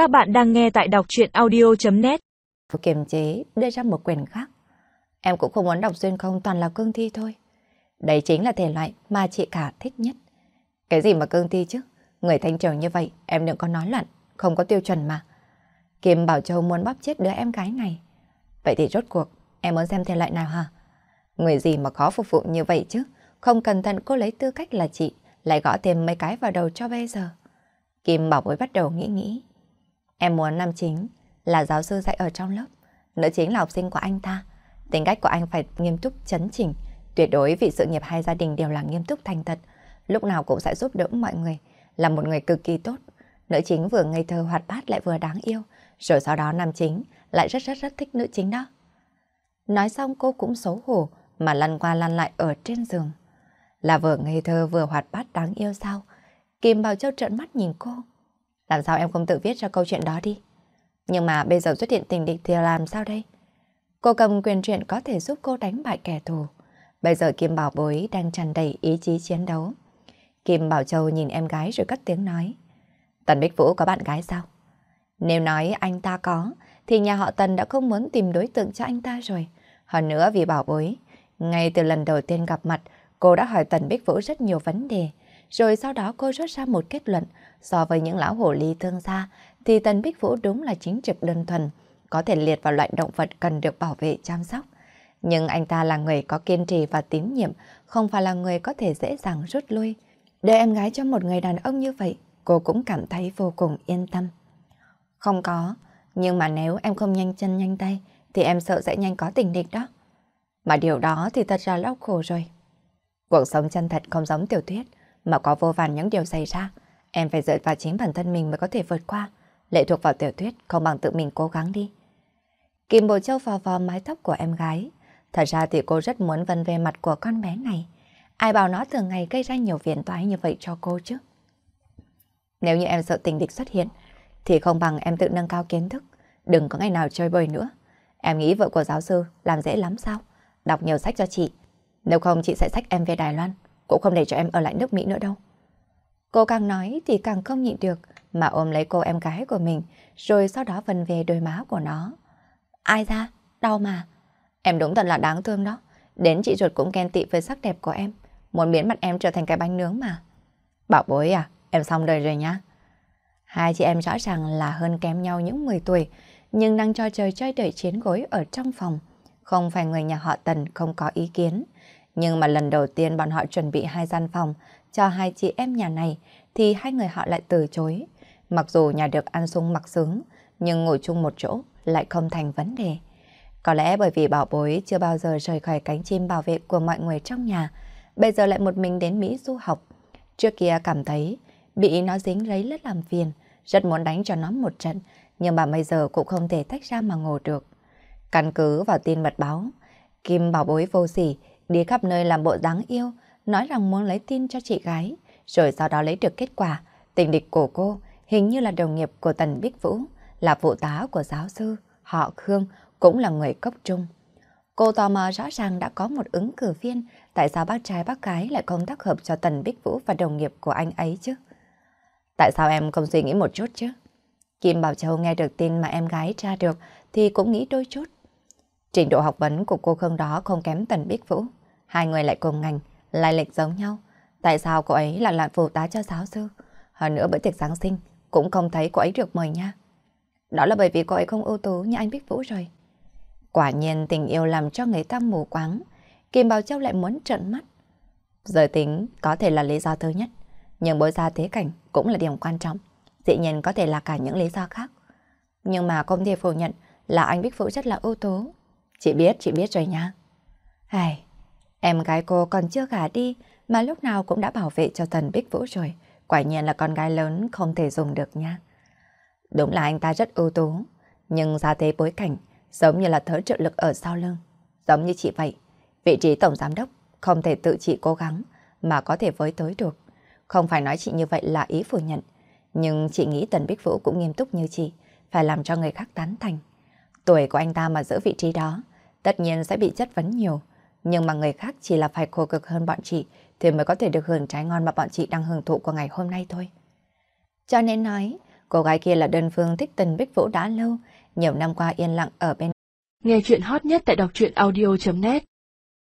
Các bạn đang nghe tại đọc truyện audio.net Kiềm chế đưa ra một quyền khác. Em cũng không muốn đọc xuyên không toàn là cương thi thôi. Đây chính là thể loại mà chị cả thích nhất. Cái gì mà cương thi chứ? Người thanh trường như vậy em đừng có nói loạn, không có tiêu chuẩn mà. Kim Bảo Châu muốn bóp chết đứa em gái này. Vậy thì rốt cuộc, em muốn xem thể loại nào hả? Người gì mà khó phục vụ như vậy chứ? Không cẩn thận cô lấy tư cách là chị, lại gõ thêm mấy cái vào đầu cho bây giờ. Kim Bảo Bối bắt đầu nghĩ nghĩ. Em muốn nam chính là giáo sư dạy ở trong lớp, nữ chính là học sinh của anh ta. Tính cách của anh phải nghiêm túc chấn chỉnh, tuyệt đối vì sự nghiệp hai gia đình đều là nghiêm túc thành thật, lúc nào cũng sẽ giúp đỡ mọi người, là một người cực kỳ tốt. Nữ chính vừa ngây thơ hoạt bát lại vừa đáng yêu, rồi sau đó nam chính lại rất rất rất thích nữ chính đó. Nói xong cô cũng xấu hổ mà lăn qua lăn lại ở trên giường. Là vừa ngây thơ vừa hoạt bát đáng yêu sao? Kim Bảo Châu trợn mắt nhìn cô. Làm sao em không tự viết ra câu chuyện đó đi? Nhưng mà bây giờ xuất hiện tình địch thì làm sao đây? Cô cầm quyền truyện có thể giúp cô đánh bại kẻ thù. Bây giờ Kim Bảo Bối đang tràn đầy ý chí chiến đấu. Kim Bảo Châu nhìn em gái rồi cất tiếng nói. Tần Bích Vũ có bạn gái sao? Nếu nói anh ta có, thì nhà họ Tần đã không muốn tìm đối tượng cho anh ta rồi. Hơn nữa vì Bảo Bối, ngay từ lần đầu tiên gặp mặt, cô đã hỏi Tần Bích Vũ rất nhiều vấn đề. Rồi sau đó cô rút ra một kết luận, so với những lão hồ ly thương gia, thì Tần Bích Vũ đúng là chính trực đơn thuần, có thể liệt vào loại động vật cần được bảo vệ chăm sóc. Nhưng anh ta là người có kiên trì và tín nhiệm, không phải là người có thể dễ dàng rút lui. Để em gái cho một người đàn ông như vậy, cô cũng cảm thấy vô cùng yên tâm. Không có, nhưng mà nếu em không nhanh chân nhanh tay, thì em sợ sẽ nhanh có tình địch đó. Mà điều đó thì thật ra đau khổ rồi. Cuộc sống chân thật không giống tiểu thuyết, mà có vô vàn những điều xảy ra. Em phải dựa vào chính bản thân mình mới có thể vượt qua. Lệ thuộc vào tiểu thuyết không bằng tự mình cố gắng đi. Kim Bồ Châu vò vò mái tóc của em gái. Thật ra thì cô rất muốn vân về mặt của con bé này. Ai bảo nó thường ngày gây ra nhiều phiền toái như vậy cho cô chứ? Nếu như em sợ tình địch xuất hiện, thì không bằng em tự nâng cao kiến thức. Đừng có ngày nào chơi bời nữa. Em nghĩ vợ của giáo sư làm dễ lắm sao? Đọc nhiều sách cho chị. Nếu không chị sẽ sách em về Đài Loan. Cũng không để cho em ở lại nước Mỹ nữa đâu. Cô càng nói thì càng không nhịn được mà ôm lấy cô em gái của mình rồi sau đó vần về đôi má của nó. Ai ra? Đau mà. Em đúng thật là đáng thương đó. Đến chị ruột cũng ghen tị với sắc đẹp của em. Muốn biến mặt em trở thành cái bánh nướng mà. Bảo bối à, em xong đời rồi nhá. Hai chị em rõ ràng là hơn kém nhau những 10 tuổi, nhưng đang cho trời chơi đợi chiến gối ở trong phòng. Không phải người nhà họ Tần không có ý kiến. Nhưng mà lần đầu tiên bọn họ chuẩn bị hai gian phòng cho hai chị em nhà này thì hai người họ lại từ chối. Mặc dù nhà được ăn sung mặc sướng, nhưng ngồi chung một chỗ lại không thành vấn đề. Có lẽ bởi vì bảo bối chưa bao giờ rời khỏi cánh chim bảo vệ của mọi người trong nhà, bây giờ lại một mình đến Mỹ du học. Trước kia cảm thấy bị nó dính lấy rất làm phiền, rất muốn đánh cho nó một trận, nhưng mà bây giờ cũng không thể tách ra mà ngồi được. Căn cứ vào tin mật báo, Kim bảo bối vô sỉ, đi khắp nơi làm bộ dáng yêu, nói rằng muốn lấy tin cho chị gái, rồi sau đó lấy được kết quả, tình địch của cô hình như là đồng nghiệp của Tần Bích Vũ, là phụ tá của giáo sư, họ Khương, cũng là người cấp trung. Cô tò mò rõ ràng đã có một ứng cử viên, tại sao bác trai bác gái lại không tác hợp cho Tần Bích Vũ và đồng nghiệp của anh ấy chứ? Tại sao em không suy nghĩ một chút chứ? Kim Bảo Châu nghe được tin mà em gái tra được thì cũng nghĩ đôi chút. Trình độ học vấn của cô Khương đó không kém Tần Bích Vũ. Hai người lại cùng ngành, lai lịch giống nhau. Tại sao cô ấy lại làm phụ tá cho giáo sư? Hơn nữa bữa tiệc Giáng sinh cũng không thấy cô ấy được mời nha. Đó là bởi vì cô ấy không ưu tú như anh Bích Vũ rồi. Quả nhiên tình yêu làm cho người ta mù quáng. Kim Bảo Châu lại muốn trợn mắt. Giới tính có thể là lý do thứ nhất, nhưng bối ra thế cảnh cũng là điểm quan trọng. Dĩ nhiên có thể là cả những lý do khác. Nhưng mà không thể phủ nhận là anh Bích Vũ rất là ưu tú. Chị biết, chị biết rồi nha. Hài, em gái cô còn chưa gả đi mà lúc nào cũng đã bảo vệ cho Tần Bích Vũ rồi. Quả nhiên là con gái lớn không thể dùng được nha. Đúng là anh ta rất ưu tú, nhưng ra thế bối cảnh giống như là thớ trợ lực ở sau lưng. Giống như chị vậy, vị trí tổng giám đốc không thể tự chị cố gắng mà có thể với tới được. Không phải nói chị như vậy là ý phủ nhận, nhưng chị nghĩ Tần Bích Vũ cũng nghiêm túc như chị, phải làm cho người khác tán thành. Tuổi của anh ta mà giữ vị trí đó, tất nhiên sẽ bị chất vấn nhiều. Nhưng mà người khác chỉ là phải khổ cực hơn bọn chị thì mới có thể được hưởng trái ngon mà bọn chị đang hưởng thụ của ngày hôm nay thôi. Cho nên nói, Cô gái kia là đơn phương thích Tần Bích Vũ đã lâu, nhiều năm qua yên lặng ở bên. Nghe chuyện hot nhất tại đọc truyện audio.net